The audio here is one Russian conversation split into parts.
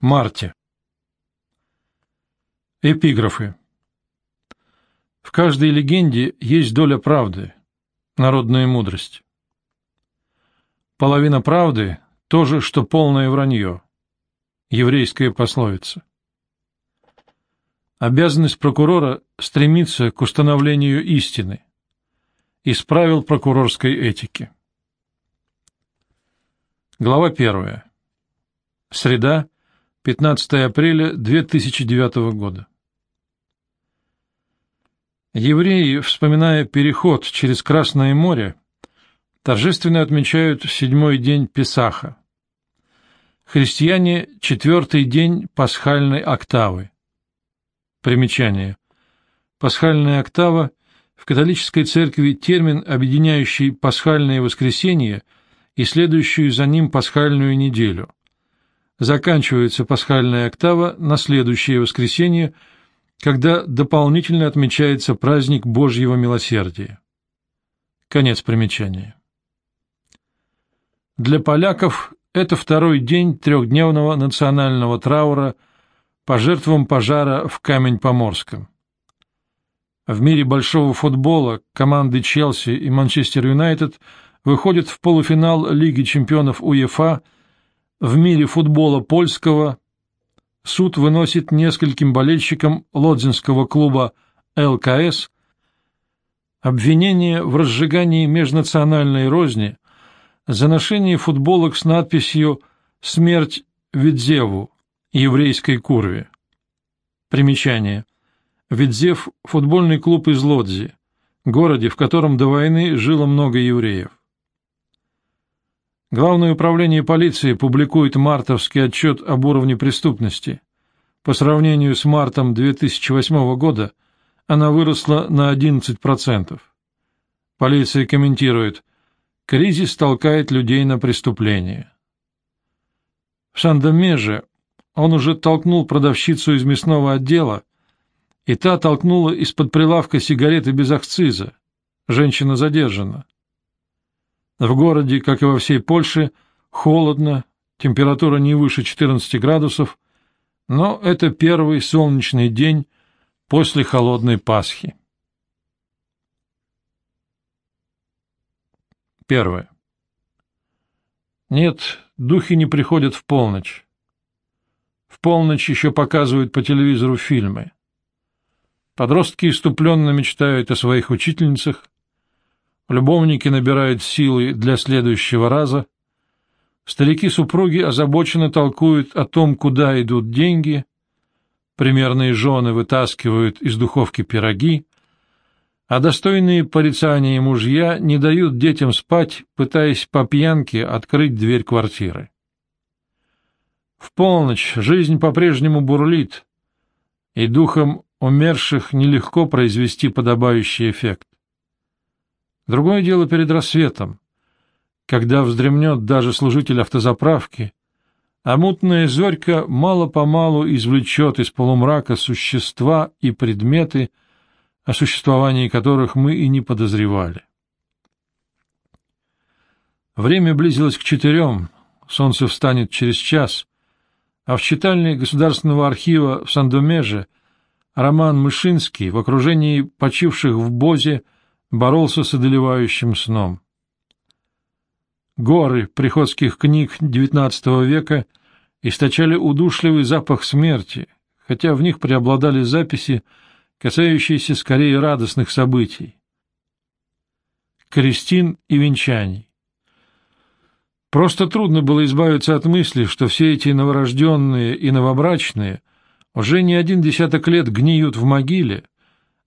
Марте. Эпиграфы. В каждой легенде есть доля правды, народная мудрость. Половина правды — то же, что полное вранье. Еврейская пословица. Обязанность прокурора стремиться к установлению истины. Из правил прокурорской этики. Глава первая. Среда, 15 апреля 2009 года. Евреи, вспоминая переход через Красное море, торжественно отмечают седьмой день Песаха. Христиане — четвертый день пасхальной октавы. Примечание. Пасхальная октава — в католической церкви термин, объединяющий пасхальное воскресенье и следующую за ним пасхальную неделю — заканчивается пасхальная октава на следующее воскресенье, когда дополнительно отмечается праздник Божьего милосердия. Конец примечания. Для поляков это второй день трехдневного национального траура по жертвам пожара в Камень-Поморском. В мире большого футбола команды Челси и Манчестер Юнайтед выходят в полуфинал Лиги чемпионов УЕФА – в мире футбола польского суд выносит нескольким болельщикам лодзинского клуба ЛКС обвинение в разжигании межнациональной розни за ношение футболок с надписью «Смерть Видзеву» еврейской курве. Примечание. Видзев – футбольный клуб из Лодзи, городе, в котором до войны жило много евреев. Главное управление полиции публикует мартовский отчет об уровне преступности. По сравнению с мартом 2008 года она выросла на 11%. Полиция комментирует, кризис толкает людей на преступление. В Шандомеже он уже толкнул продавщицу из мясного отдела, и та толкнула из-под прилавка сигареты без акциза. Женщина задержана. В городе, как и во всей Польше, холодно, температура не выше 14 градусов, но это первый солнечный день после холодной Пасхи. Первое. Нет, духи не приходят в полночь. В полночь еще показывают по телевизору фильмы. Подростки иступленно мечтают о своих учительницах, Любовники набирают силы для следующего раза. Старики-супруги озабоченно толкуют о том, куда идут деньги. Примерные жены вытаскивают из духовки пироги, а достойные порицания мужья не дают детям спать, пытаясь по пьянке открыть дверь квартиры. В полночь жизнь по-прежнему бурлит, и духом умерших нелегко произвести подобающий эффект. Другое дело перед рассветом, когда вздремнет даже служитель автозаправки, а мутная зорька мало-помалу извлечет из полумрака существа и предметы, о существовании которых мы и не подозревали. Время близилось к четырем, солнце встанет через час, а в читальне Государственного архива в Сандомеже Роман Мышинский в окружении почивших в Бозе боролся с одолевающим сном. Горы приходских книг XIX века источали удушливый запах смерти, хотя в них преобладали записи, касающиеся скорее радостных событий. Крестин и венчаний. Просто трудно было избавиться от мысли, что все эти новорожденные и новобрачные уже не один десяток лет гниют в могиле,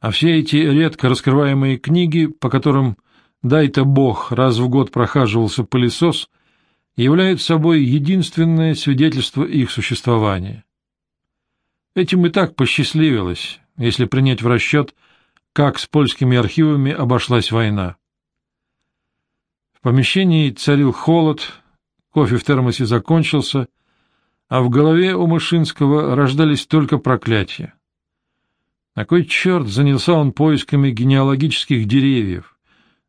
а все эти редко раскрываемые книги, по которым дай-то Бог раз в год прохаживался пылесос, являются собой единственное свидетельство их существования. Этим и так посчастливилось, если принять в расчет, как с польскими архивами обошлась война. В помещении царил холод, кофе в термосе закончился, а в голове у Мышинского рождались только проклятия. На кой черт занялся он поисками генеалогических деревьев?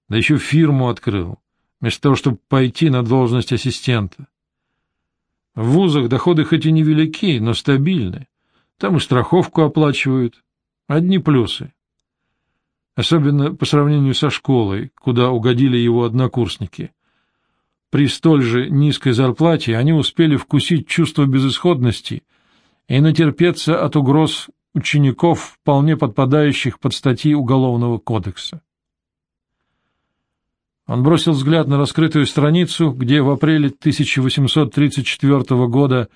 Да еще фирму открыл, вместо того, чтобы пойти на должность ассистента. В вузах доходы хоть и невелики, но стабильны. Там и страховку оплачивают. Одни плюсы. Особенно по сравнению со школой, куда угодили его однокурсники. При столь же низкой зарплате они успели вкусить чувство безысходности и натерпеться от угроз учеников, вполне подпадающих под статьи Уголовного кодекса. Он бросил взгляд на раскрытую страницу, где в апреле 1834 года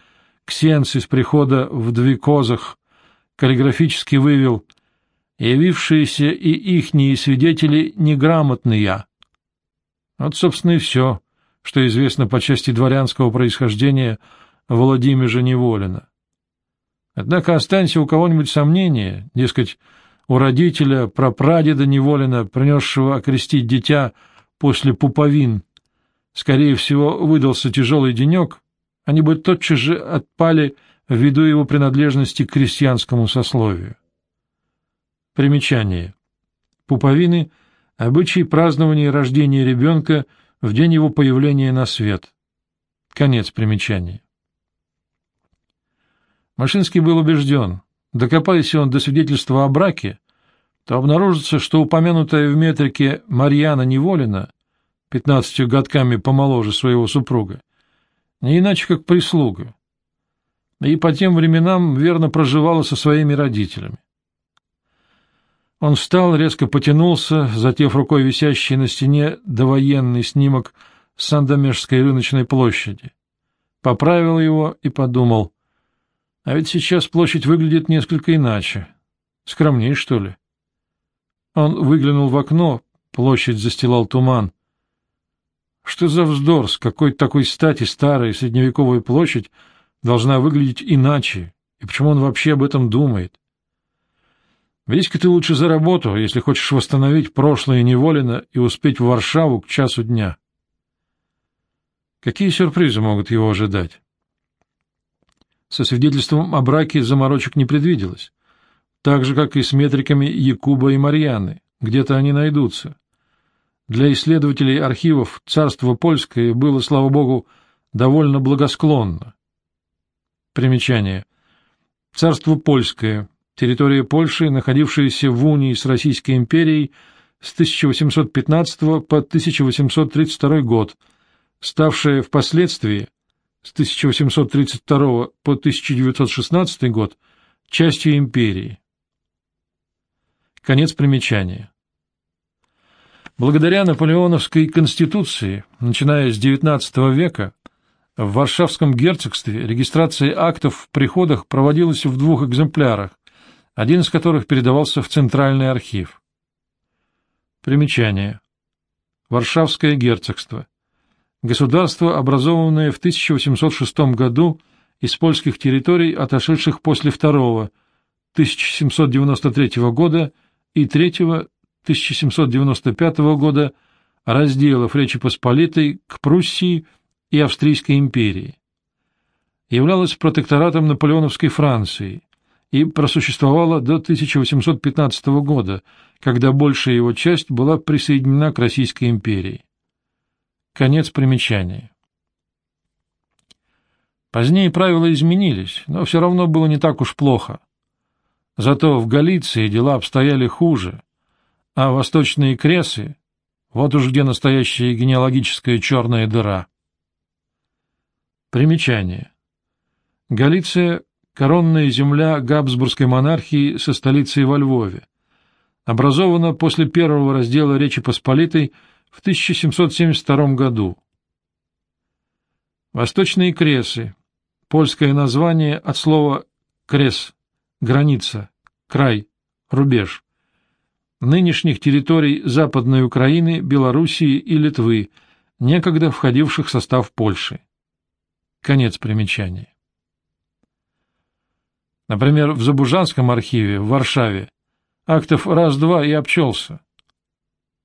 Ксенс из прихода в Двикозах каллиграфически вывел «Явившиеся и ихние свидетели неграмотные». Вот, собственно, и все, что известно по части дворянского происхождения Владимира Неволина. Однако останься у кого-нибудь сомнения, дескать, у родителя, прапрадеда Неволина, принесшего окрестить дитя после пуповин, скорее всего, выдался тяжелый денек, они бы тотчас же отпали ввиду его принадлежности к крестьянскому сословию. Примечание. Пуповины — обычай празднования рождения ребенка в день его появления на свет. Конец примечания. Машинский был убежден, докопаясь он до свидетельства о браке, то обнаружится, что упомянутая в метрике Марьяна Неволина, пятнадцатью годками помоложе своего супруга, не иначе как прислуга, и по тем временам верно проживала со своими родителями. Он встал, резко потянулся, затев рукой висящий на стене довоенный снимок Сандомежской рыночной площади. Поправил его и подумал, а ведь сейчас площадь выглядит несколько иначе. Скромней, что ли? Он выглянул в окно, площадь застилал туман. Что за вздор, с какой такой стати старая средневековая площадь должна выглядеть иначе, и почему он вообще об этом думает? Ведь-ка ты лучше за работу, если хочешь восстановить прошлое неволено и успеть в Варшаву к часу дня. Какие сюрпризы могут его ожидать? Со свидетельством о браке заморочек не предвиделось, так же, как и с метриками Якуба и Марьяны, где-то они найдутся. Для исследователей архивов царство польское было, слава богу, довольно благосклонно. Примечание. Царство польское, территория Польши, находившаяся в унии с Российской империей с 1815 по 1832 год, ставшая впоследствии с 1832 по 1916 год частью империи. Конец примечания. Благодаря наполеоновской конституции, начиная с XIX века, в Варшавском герцогстве регистрация актов в приходах проводилась в двух экземплярах, один из которых передавался в Центральный архив. Примечание. Варшавское герцогство. Государство, образованное в 1806 году из польских территорий, отошедших после второго, 1793 года и третьего, 1795 года, разделов Речи Посполитой к Пруссии и Австрийской империи. Являлось протекторатом наполеоновской Франции и просуществовала до 1815 года, когда большая его часть была присоединена к Российской империи. Конец примечания. Позднее правила изменились, но все равно было не так уж плохо. Зато в Галиции дела обстояли хуже, а восточные кресы — вот уж где настоящая генеалогическая черная дыра. Примечание. Галиция — коронная земля Габсбургской монархии со столицей во Львове. Образована после первого раздела Речи Посполитой — в 1772 году. Восточные Кресы – польское название от слова «крес» – граница, край, рубеж. Нынешних территорий Западной Украины, Белоруссии и Литвы, некогда входивших в состав Польши. Конец примечания. Например, в Забужанском архиве в Варшаве актов раз-два и обчелся.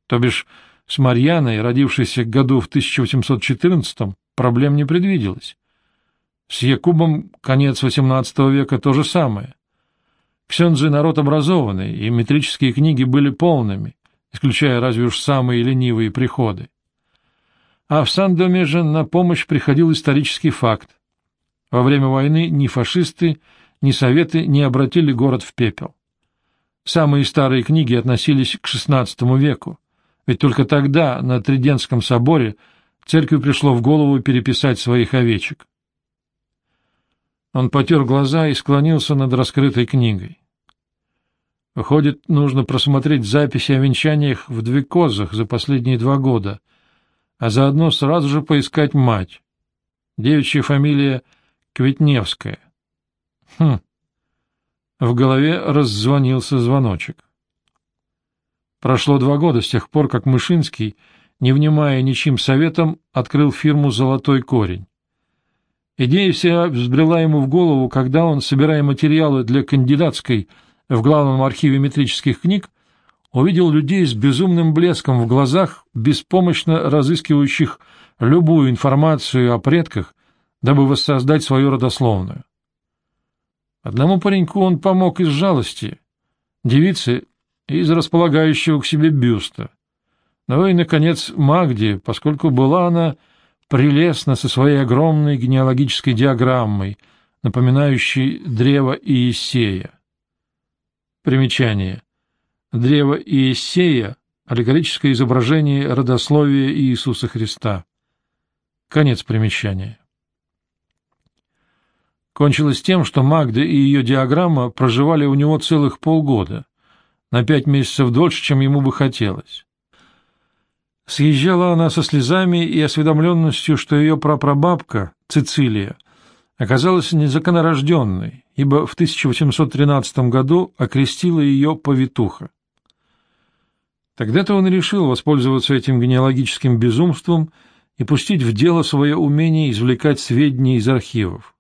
То бишь, с Марьяной, родившейся году в 1814 проблем не предвиделось. С Якубом конец XVIII века то же самое. Ксензы народ образованный, и метрические книги были полными, исключая разве уж самые ленивые приходы. А в Сан-Доме же на помощь приходил исторический факт. Во время войны ни фашисты, ни советы не обратили город в пепел. Самые старые книги относились к XVI веку, ведь только тогда на Тридентском соборе церкви пришло в голову переписать своих овечек. Он потер глаза и склонился над раскрытой книгой. Выходит, нужно просмотреть записи о венчаниях в Двекозах за последние два года, а заодно сразу же поискать мать. Девичья фамилия Кветневская. Хм. В голове раззвонился звоночек. Прошло два года с тех пор, как Мышинский, не внимая ничьим советом, открыл фирму «Золотой корень». Идея вся взбрела ему в голову, когда он, собирая материалы для кандидатской в главном архиве метрических книг, увидел людей с безумным блеском в глазах, беспомощно разыскивающих любую информацию о предках, дабы воссоздать свою родословную. Одному пареньку он помог из жалости, девице — из располагающего к себе бюста. Ну и, наконец, Магде, поскольку была она прелестна со своей огромной генеалогической диаграммой, напоминающей древо Иисея. Примечание. Древо Иисея — аллегорическое изображение родословия Иисуса Христа. Конец примечания. Кончилось тем, что Магда и ее диаграмма проживали у него целых полгода, на пять месяцев дольше, чем ему бы хотелось. Съезжала она со слезами и осведомленностью, что ее прапрабабка, Цицилия, оказалась незаконорожденной, ибо в 1813 году окрестила ее повитуха. Тогда-то он решил воспользоваться этим генеалогическим безумством и пустить в дело свое умение извлекать сведения из архивов.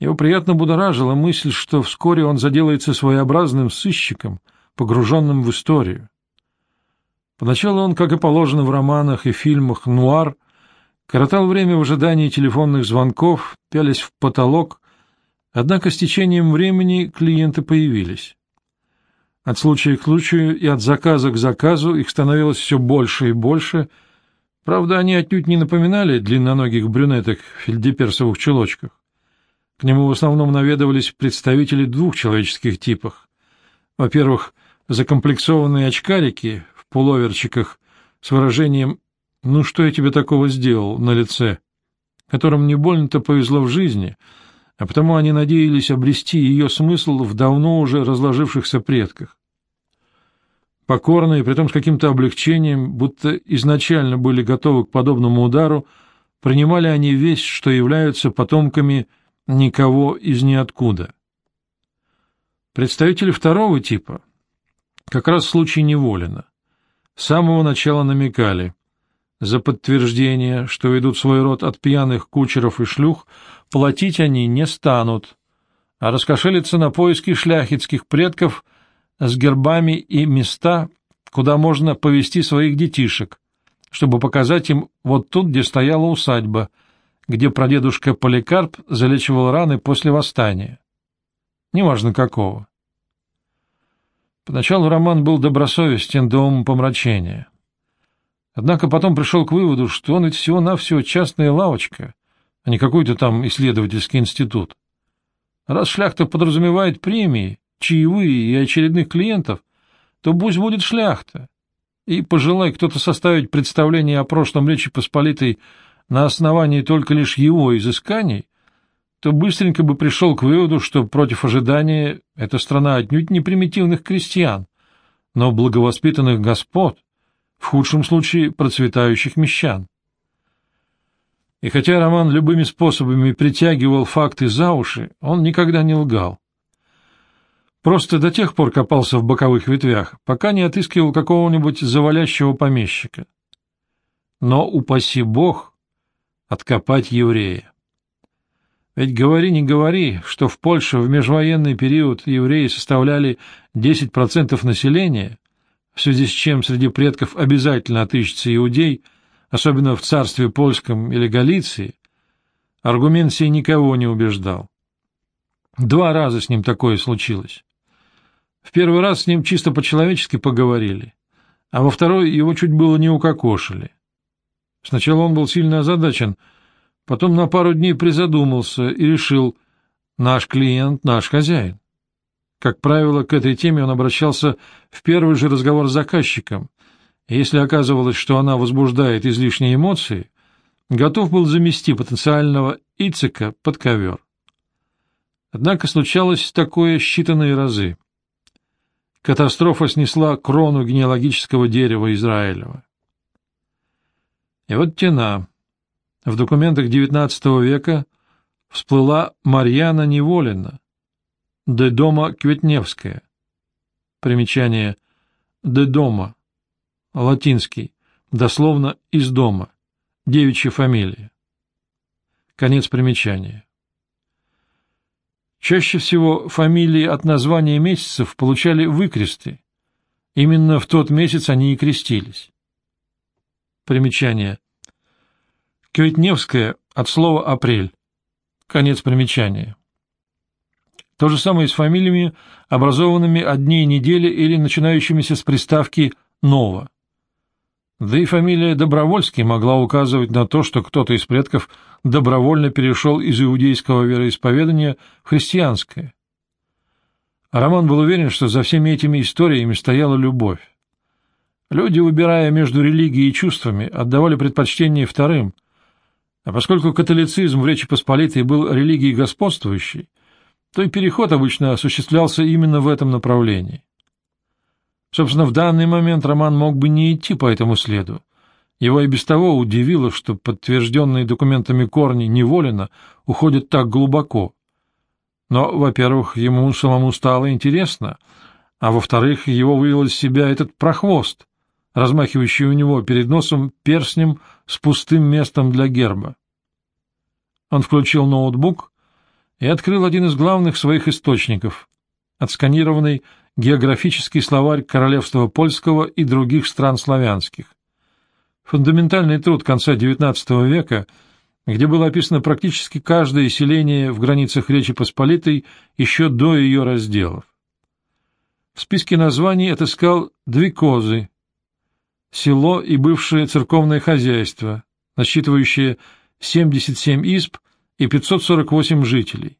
Его приятно будоражила мысль, что вскоре он заделается своеобразным сыщиком, погруженным в историю. Поначалу он, как и положено в романах и фильмах «Нуар», коротал время в ожидании телефонных звонков, пялись в потолок, однако с течением времени клиенты появились. От случая к случаю и от заказа к заказу их становилось все больше и больше, правда, они отнюдь не напоминали длинноногих брюнеток в фельдеперсовых чулочках. К нему в основном наведывались представители двух человеческих типов. Во-первых, закомплексованные очкарики в пуловерчиках с выражением «Ну что я тебе такого сделал?» на лице, которым не больно-то повезло в жизни, а потому они надеялись обрести ее смысл в давно уже разложившихся предках. Покорные, притом с каким-то облегчением, будто изначально были готовы к подобному удару, принимали они весь, что являются потомками никого из ниоткуда. Представители второго типа, как раз в случае Неволина, с самого начала намекали, за подтверждение, что ведут свой род от пьяных кучеров и шлюх, платить они не станут, а раскошелиться на поиски шляхетских предков с гербами и места, куда можно повести своих детишек, чтобы показать им вот тут, где стояла усадьба — где прадедушка Поликарп залечивал раны после восстания. Неважно какого. Поначалу Роман был добросовестен до умопомрачения. Однако потом пришел к выводу, что он ведь всего-навсего частная лавочка, а не какой-то там исследовательский институт. Раз шляхта подразумевает премии, чаевые и очередных клиентов, то пусть будет шляхта. И пожелай кто-то составить представление о прошлом Речи Посполитой на основании только лишь его изысканий, то быстренько бы пришел к выводу, что против ожидания эта страна отнюдь не примитивных крестьян, но благовоспитанных господ, в худшем случае процветающих мещан. И хотя Роман любыми способами притягивал факты за уши, он никогда не лгал. Просто до тех пор копался в боковых ветвях, пока не отыскивал какого-нибудь завалящего помещика. Но, упаси бог, откопать еврея. Ведь говори, не говори, что в Польше в межвоенный период евреи составляли 10% населения, в связи с чем среди предков обязательно отыщется иудей, особенно в царстве польском или Галиции, аргумент сей никого не убеждал. Два раза с ним такое случилось. В первый раз с ним чисто по-человечески поговорили, а во второй его чуть было не укокошили. Сначала он был сильно озадачен, Потом на пару дней призадумался и решил, наш клиент — наш хозяин. Как правило, к этой теме он обращался в первый же разговор с заказчиком, и если оказывалось, что она возбуждает излишние эмоции, готов был замести потенциального Ицека под ковер. Однако случалось такое считанные разы. Катастрофа снесла крону генеалогического дерева Израилева. И вот тена. В документах XIX века всплыла Марьяна Неволина, де дома Кветневская. Примечание де дома, латинский, дословно из дома, девичья фамилия. Конец примечания. Чаще всего фамилии от названия месяцев получали выкресты. Именно в тот месяц они и крестились. Примечание. Кветневская от слова «апрель». Конец примечания. То же самое с фамилиями, образованными от дней недели или начинающимися с приставки «ново». Да и фамилия Добровольский могла указывать на то, что кто-то из предков добровольно перешел из иудейского вероисповедания в христианское. Роман был уверен, что за всеми этими историями стояла любовь. Люди, выбирая между религией и чувствами, отдавали предпочтение вторым, а поскольку католицизм в Речи Посполитой был религией господствующей, то и переход обычно осуществлялся именно в этом направлении. Собственно, в данный момент Роман мог бы не идти по этому следу. Его и без того удивило, что подтвержденные документами корни Неволина уходят так глубоко. Но, во-первых, ему самому стало интересно, а во-вторых, его вывел из себя этот прохвост, размахивающий у него перед носом перстнем с пустым местом для герба. Он включил ноутбук и открыл один из главных своих источников, отсканированный географический словарь Королевства Польского и других стран славянских. Фундаментальный труд конца XIX века, где было описано практически каждое селение в границах Речи Посполитой еще до ее разделов. В списке названий отыскал Двикозы, село и бывшее церковное хозяйство, насчитывающее 77 изб и 548 жителей.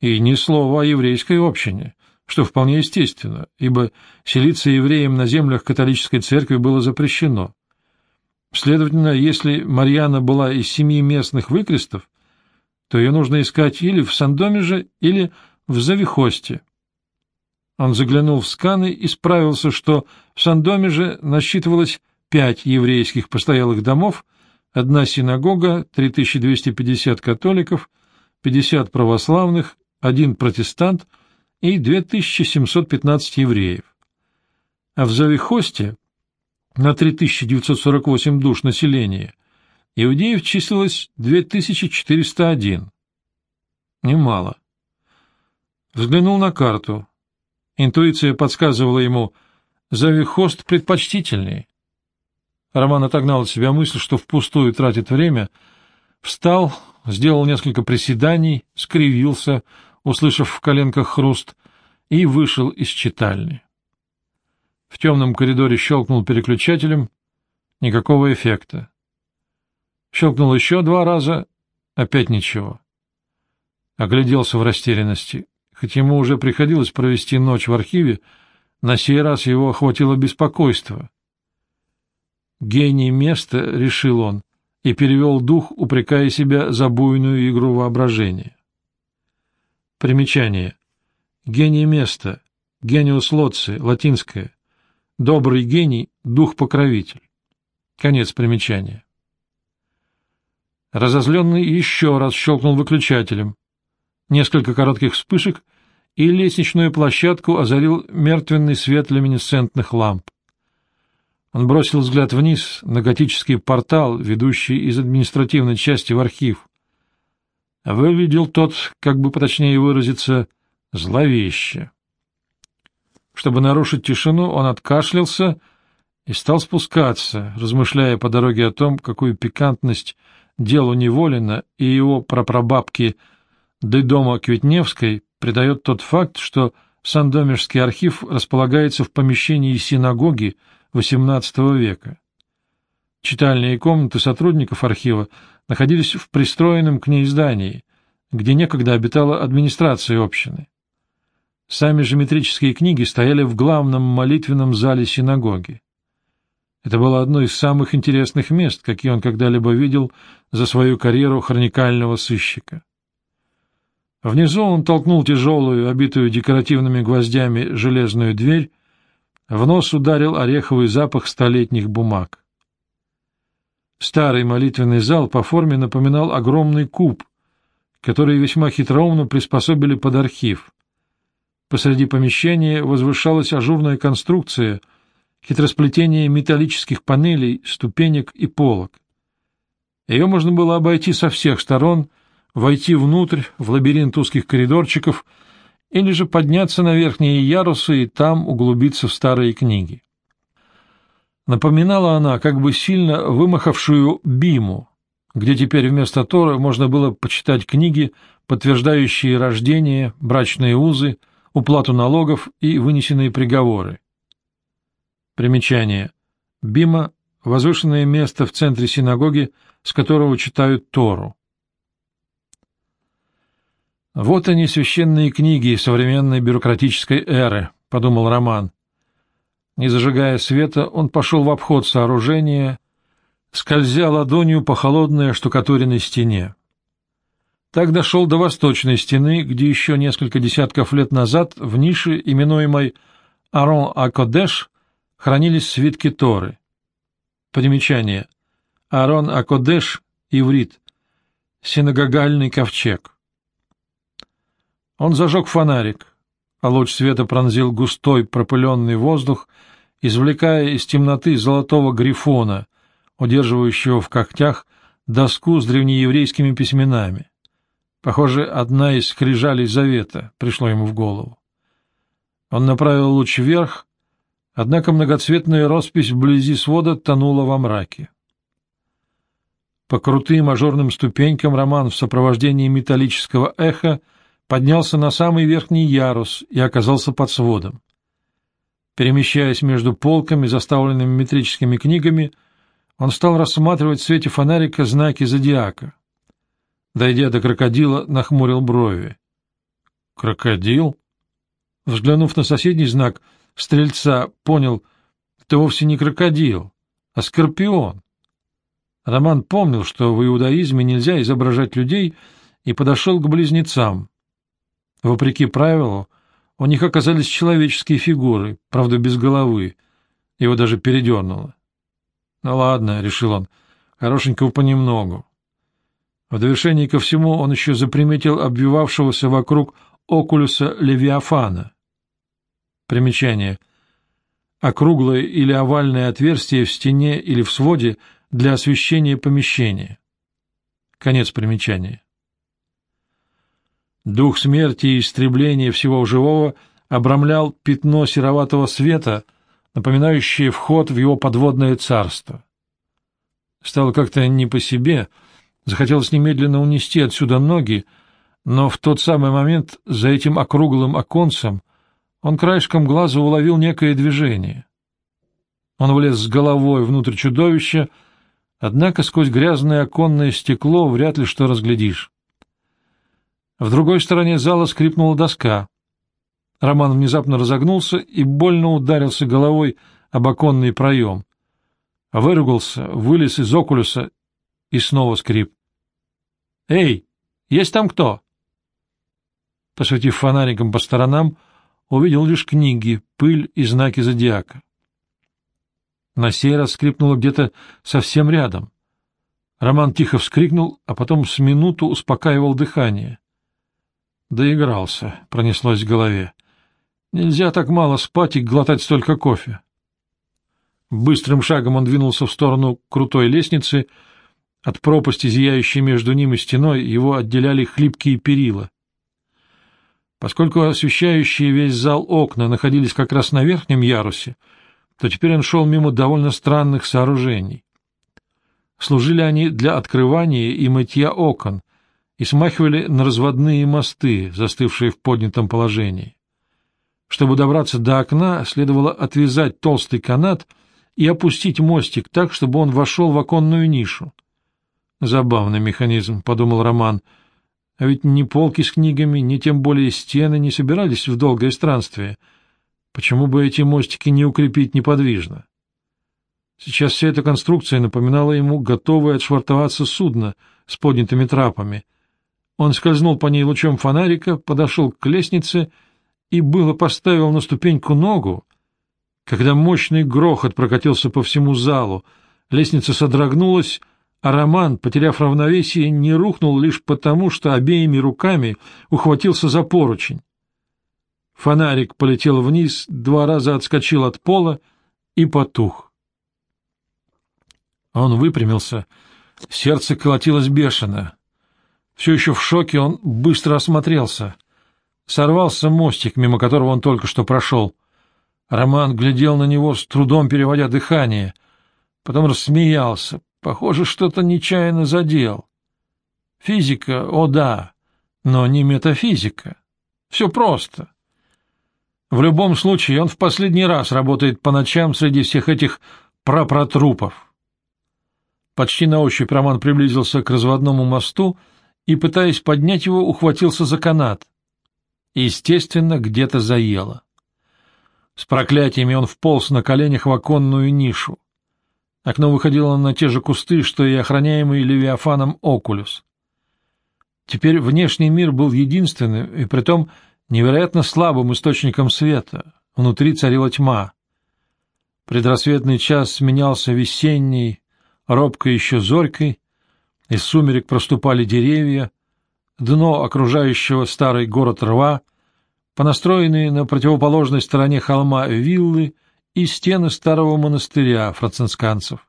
И ни слова о еврейской общине, что вполне естественно, ибо селиться евреям на землях католической церкви было запрещено. Следовательно, если Марьяна была из семьи местных выкрестов, то ее нужно искать или в Сандомеже, или в Завихосте. Он заглянул в сканы и справился, что в Сандомеже насчитывалось пять еврейских постоялых домов, одна синагога, 3250 католиков, 50 православных, один протестант — и 2715 евреев. А в Завихосте на 3948 душ населения иудеев числилось 2401. Немало. Взглянул на карту. Интуиция подсказывала ему, Завихост предпочтительнее. Роман отогнал от себя мысль, что впустую тратит время, встал, сделал несколько приседаний, скривился, услышав в коленках хруст, и вышел из читальни. В темном коридоре щелкнул переключателем. Никакого эффекта. Щелкнул еще два раза. Опять ничего. Огляделся в растерянности. Хоть ему уже приходилось провести ночь в архиве, на сей раз его охватило беспокойство. «Гений места», — решил он, и перевел дух, упрекая себя за буйную игру воображения. Примечание. Гений места. Гениус лоци, латинское. Добрый гений, дух-покровитель. Конец примечания. Разозленный еще раз щелкнул выключателем. Несколько коротких вспышек, и лестничную площадку озарил мертвенный свет люминесцентных ламп. Он бросил взгляд вниз на готический портал, ведущий из административной части в архив. Выглядел тот, как бы поточнее выразиться, зловеще. Чтобы нарушить тишину, он откашлялся и стал спускаться, размышляя по дороге о том, какую пикантность делу Неволина и его прапрабабки дома Кветневской придает тот факт, что Сандомежский архив располагается в помещении синагоги XVIII века. Читальные комнаты сотрудников архива находились в пристроенном к ней здании, где некогда обитала администрация общины. Сами же метрические книги стояли в главном молитвенном зале синагоги. Это было одно из самых интересных мест, какие он когда-либо видел за свою карьеру хроникального сыщика. Внизу он толкнул тяжелую, обитую декоративными гвоздями железную дверь, в нос ударил ореховый запах столетних бумаг. Старый молитвенный зал по форме напоминал огромный куб, который весьма хитроумно приспособили под архив. Посреди помещения возвышалась ажурная конструкция, хитросплетение металлических панелей, ступенек и полок. Ее можно было обойти со всех сторон, войти внутрь, в лабиринт узких коридорчиков, или же подняться на верхние ярусы и там углубиться в старые книги. Напоминала она как бы сильно вымахавшую Биму, где теперь вместо Торы можно было почитать книги, подтверждающие рождение, брачные узы, уплату налогов и вынесенные приговоры. Примечание. Бима — возвышенное место в центре синагоги, с которого читают Тору. «Вот они, священные книги современной бюрократической эры», — подумал Роман. Не зажигая света, он пошел в обход сооружения, скользя ладонью по холодной штукатуренной стене. Так дошел до восточной стены, где еще несколько десятков лет назад в нише, именуемой Арон Акодеш, хранились свитки Торы. Примечание. Арон Акодеш, иврит, синагогальный ковчег. Он зажег фонарик, а луч света пронзил густой пропыленный воздух, извлекая из темноты золотого грифона, удерживающего в когтях доску с древнееврейскими письменами. Похоже, одна из скрижалей завета пришло ему в голову. Он направил луч вверх, однако многоцветная роспись вблизи свода тонула во мраке. По крутым мажорным ступенькам Роман в сопровождении металлического эха — поднялся на самый верхний ярус и оказался под сводом. Перемещаясь между полками, заставленными метрическими книгами, он стал рассматривать в свете фонарика знаки зодиака. Дойдя до крокодила, нахмурил брови. «Крокодил?» Взглянув на соседний знак, стрельца понял, это вовсе не крокодил, а скорпион. Роман помнил, что в иудаизме нельзя изображать людей, и подошел к близнецам. Вопреки правилу, у них оказались человеческие фигуры, правда, без головы. Его даже передернуло. «Ну ладно», — решил он, — «хорошенького понемногу». В довершении ко всему он еще заприметил обвивавшегося вокруг окулюса Левиафана. Примечание. Округлое или овальное отверстие в стене или в своде для освещения помещения. Конец примечания. Дух смерти и истребления всего живого обрамлял пятно сероватого света, напоминающее вход в его подводное царство. Стало как-то не по себе, захотелось немедленно унести отсюда ноги, но в тот самый момент за этим округлым оконцем он краешком глаза уловил некое движение. Он влез с головой внутрь чудовища, однако сквозь грязное оконное стекло вряд ли что разглядишь. В другой стороне зала скрипнула доска. Роман внезапно разогнулся и больно ударился головой об оконный проем. Выругался, вылез из окулюса и снова скрип. — Эй, есть там кто? Посветив фонариком по сторонам, увидел лишь книги, пыль и знаки зодиака. На сей раз скрипнуло где-то совсем рядом. Роман тихо вскрикнул, а потом с минуту успокаивал дыхание. Доигрался, пронеслось в голове. Нельзя так мало спать и глотать столько кофе. Быстрым шагом он двинулся в сторону крутой лестницы. От пропасти, зияющей между ним и стеной, его отделяли хлипкие перила. Поскольку освещающие весь зал окна находились как раз на верхнем ярусе, то теперь он шел мимо довольно странных сооружений. Служили они для открывания и мытья окон, и смахивали на разводные мосты, застывшие в поднятом положении. Чтобы добраться до окна, следовало отвязать толстый канат и опустить мостик так, чтобы он вошел в оконную нишу. Забавный механизм, — подумал Роман. А ведь ни полки с книгами, ни тем более стены не собирались в долгое странствие. Почему бы эти мостики не укрепить неподвижно? Сейчас вся эта конструкция напоминала ему готовое отшвартоваться судно с поднятыми трапами. Он скользнул по ней лучом фонарика, подошел к лестнице и было поставил на ступеньку ногу, когда мощный грохот прокатился по всему залу, лестница содрогнулась, а Роман, потеряв равновесие, не рухнул лишь потому, что обеими руками ухватился за поручень. Фонарик полетел вниз, два раза отскочил от пола и потух. Он выпрямился, сердце колотилось бешено. Все еще в шоке он быстро осмотрелся. Сорвался мостик, мимо которого он только что прошел. Роман глядел на него, с трудом переводя дыхание. Потом рассмеялся. Похоже, что-то нечаянно задел. Физика, о да, но не метафизика. Все просто. В любом случае, он в последний раз работает по ночам среди всех этих пропротрупов. Почти на ощупь Роман приблизился к разводному мосту и, пытаясь поднять его, ухватился за канат. Естественно, где-то заело. С проклятиями он вполз на коленях в оконную нишу. Окно выходило на те же кусты, что и охраняемый Левиафаном Окулюс. Теперь внешний мир был единственным и притом невероятно слабым источником света. Внутри царила тьма. Предрассветный час сменялся весенней, робкой еще зорькой, из сумерек проступали деревья, дно окружающего старый город рва — понастроенные на противоположной стороне холма виллы и стены старого монастыря францисканцев.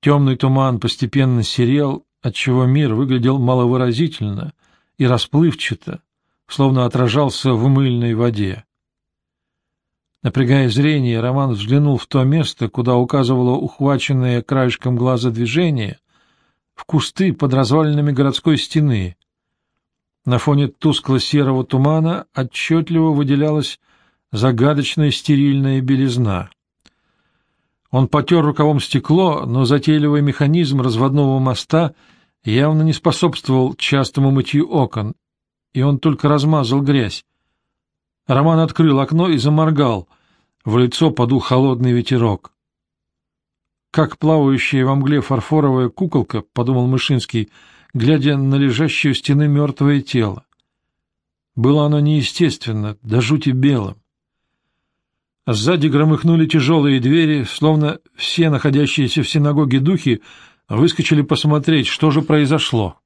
Темный туман постепенно серел, отчего мир выглядел маловыразительно и расплывчато, словно отражался в мыльной воде. Напрягая зрение, Роман взглянул в то место, куда указывало ухваченное краешком глаза движение, в кусты под развалинами городской стены — на фоне тускло-серого тумана отчетливо выделялась загадочная стерильная белизна. Он потер рукавом стекло, но затейливый механизм разводного моста явно не способствовал частому мытью окон, и он только размазал грязь. Роман открыл окно и заморгал. В лицо подул холодный ветерок. «Как плавающая во мгле фарфоровая куколка», — подумал Мышинский, — глядя на лежащее у стены мертвое тело. Было оно неестественно, до жути белым. Сзади громыхнули тяжелые двери, словно все находящиеся в синагоге духи выскочили посмотреть, что же произошло.